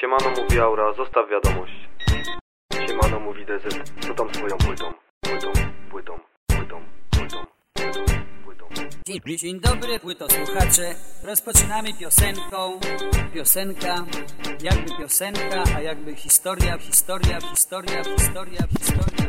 Siemano mówi Aura, zostaw wiadomość. Siemano mówi DZ, co tam z twoją płytą? Płytą, płytą, płytą, płytą, płytą, płytą. Dzień, dzień dobry, płyto słuchacze. Rozpoczynamy piosenką. Piosenka, jakby piosenka, a jakby historia, historia, historia, historia, historia.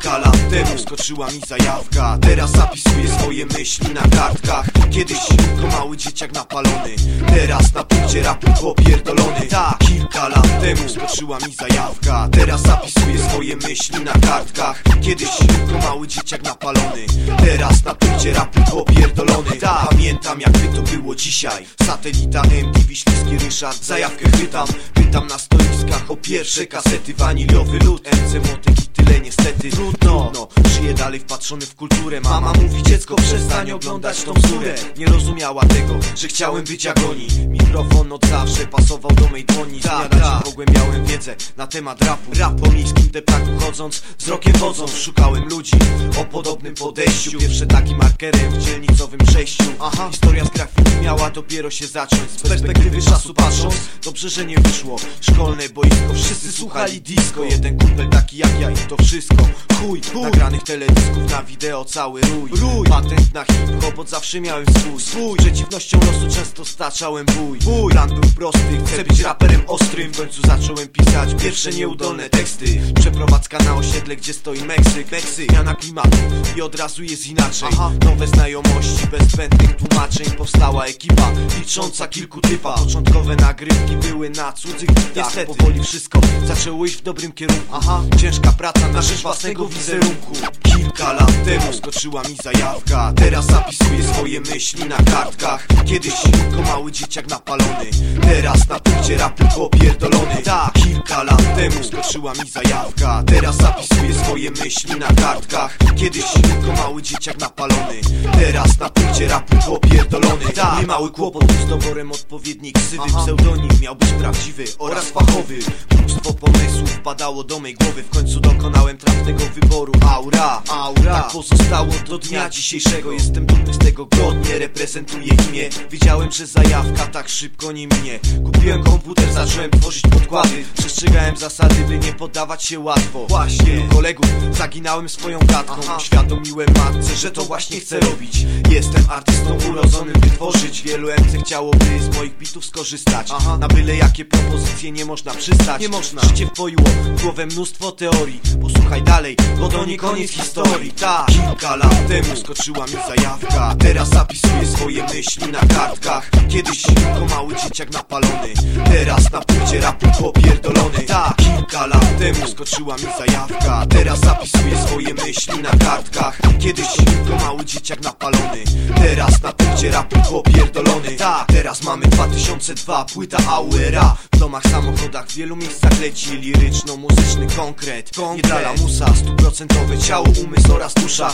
Kilka lat temu skoczyła mi zajawka Teraz zapisuję swoje myśli na kartkach Kiedyś tylko mały dzieciak napalony Teraz na punkcie rapu popierdolony Tak, kilka lat temu skoczyła mi zajawka. Teraz zapisuję swoje myśli na kartkach. Kiedyś tylko mały dzieciak napalony. Teraz na punkcie rapu popierdolony. Tak, pamiętam jakby to było dzisiaj. Satelita MTV, śliski Ryszard. Zajawkę chwytam, pytam na stoiskach o pierwsze kasety. Waniliowy lód, MC Motyk i tyle niestety. Trudno, no, żyję dalej wpatrzony w kulturę. Mama mówi dziecko przestań oglądać tą bzdurę Nie rozumiała tego, że chciałem być jak oni Mikrofon od zawsze pasował do mej dłoni. Z dnia dzień pogłębiałem wiedzę na temat rapu. Rap po miejskim deptaku chodząc, wzrokiem wodząc Szukałem ludzi o podobnym podejściu. Pierwsze takim markerem w dzielnicowym przejściu. Aha, historia z grafiki miała dopiero się zacząć. Z perspektywy czasu patrząc, dobrze, że nie wyszło. Szkolne boisko, wszyscy słuchali disco. Jeden kumpel taki jak ja i to wszystko. Chuj, chuj. nagranych teledysków na wideo cały rój. Rój, patent na hip-hop, od zawsze miałem swój. Swój, przeciwnością losu często staczałem bój Bój, plan był prosty, chcę być raperem ostrym. W końcu zacząłem pisać pierwsze nieudolne teksty. Przeprowadzka na osiedle, gdzie stoi Meksyk. Meksyk, zmiana klimatu i od razu jest inaczej. Nowe znajomości, bez zbędnych tłumaczeń. Powstała ekipa, licząca kilku typa. Początkowe nagrywki były na cudzych bitach. Niestety, powoli wszystko zaczęło iść w dobrym kierunku. Aha, ciężka praca na rzecz własnego wizerunku. Kilka lat temu skoczyła mi zajawka. Teraz zapisuję swoje myśli na kartkach. Kiedyś tylko mały dzieciak napalony. Teraz na punkcie rapu popierdolony. Tak, kilka lat temu skoczyła mi zajawka. Teraz zapisuję swoje myśli na kartkach. Kiedyś tylko mały dzieciak napalony. Teraz na punkcie rapu popierdolony. Tak, nie mały kłopot z doborem odpowiedniej ksywy Pseudonim miał być prawdziwy oraz fachowy. Mnóstwo pomysłów padało do mej głowy. W końcu dokonałem trafnego wyboru Aura, aura. Tak pozostało do dnia dzisiejszego. Jestem dumny z tego godnie Reprezentuję imię Wiedziałem, że zajawka tak szybko nie minie. Kupiłem komputer, zacząłem tworzyć podkłady. Przestrzegałem zasady, by nie poddawać się łatwo. Właśnie. Wielu kolegów zaginałem swoją gadką. Uświadomiłem matce, że to właśnie chcę robić. Jestem artystą urodzonym, by tworzyć. Wielu MC chciałoby z moich bitów skorzystać. Na byle jakie propozycje nie można przystać. Nie można. Życie wpoiło w głowę mnóstwo teorii. Posłuchaj dalej, bo to nie koniec historii. Tak, kilka lat temu skoczyła mi zajawka. Teraz zapisuję swoje myśli na kartkach. Kiedyś tylko mały dzieciak napalony. Teraz na punkcie rapu popierdolony. Tak, temu skoczyła mi zajawka. Teraz zapisuję swoje myśli na kartkach. Kiedyś tylko mały dzieciak napalony. Teraz na punkcie rapu popierdolony. Tak, teraz mamy 2002, płyta AURA W domach, samochodach, w wielu miejscach leci liryczno-muzyczny konkret. Nie dla lamusa, stuprocentowe ciało, umysł oraz dusza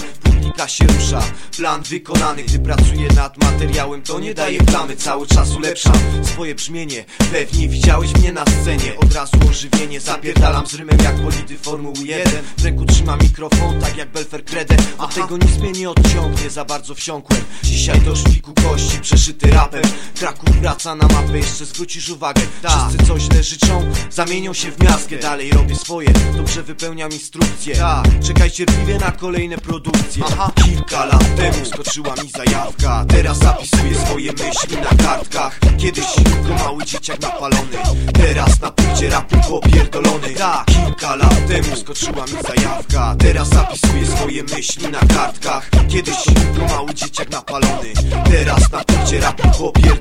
Publika się rusza, plan wykonany Gdy pracuję nad materiałem, to nie daje plamy. Cały czas ulepszam swoje brzmienie. Pewnie widziałeś mnie na scenie. Od razu ożywienie, zapierdalam z rymem jak bolidy Formuły 1 W ręku trzymam mikrofon, tak jak Belfer Kredę Od tego nic mnie nie odciągnie, za bardzo wsiąkłem. Dzisiaj do szpiku kości, przeszyty rapem. Kraków wraca na mapę, jeszcze zwrócisz uwagę. Wszyscy coś źle życzą, zamienią się w miastkę. Dalej robię swoje, dobrze wypełniam instrukcje. Czekaj cierpliwie na kolejne produkcje Kilka lat temu skoczyła mi zajawka. Teraz zapisuję swoje myśli na kartkach. Kiedyś tylko mały dzieciak napalony. Teraz na punkcie rapu popierdolony. Tak, kilka lat temu skoczyła mi zajawka. Teraz zapisuję swoje myśli na kartkach. Kiedyś tylko mały dzieciak napalony. Teraz na punkcie rapu popierdolony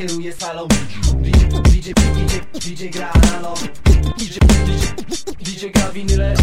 kieruje salą DJ, DJ, DJ, DJ gra analog DJ, DJ, DJ gra winyle